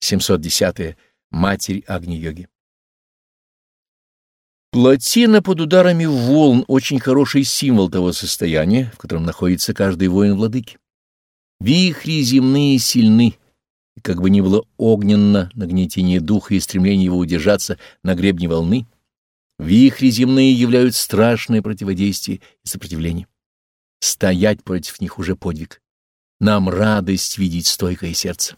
710. -е. Матерь Агни-йоги. Плотина под ударами волн — очень хороший символ того состояния, в котором находится каждый воин владыки. Вихри земные сильны, и как бы ни было огненно нагнетение духа и стремление его удержаться на гребне волны, вихри земные являют страшное противодействие и сопротивление. Стоять против них уже подвиг. Нам радость видеть стойкое сердце.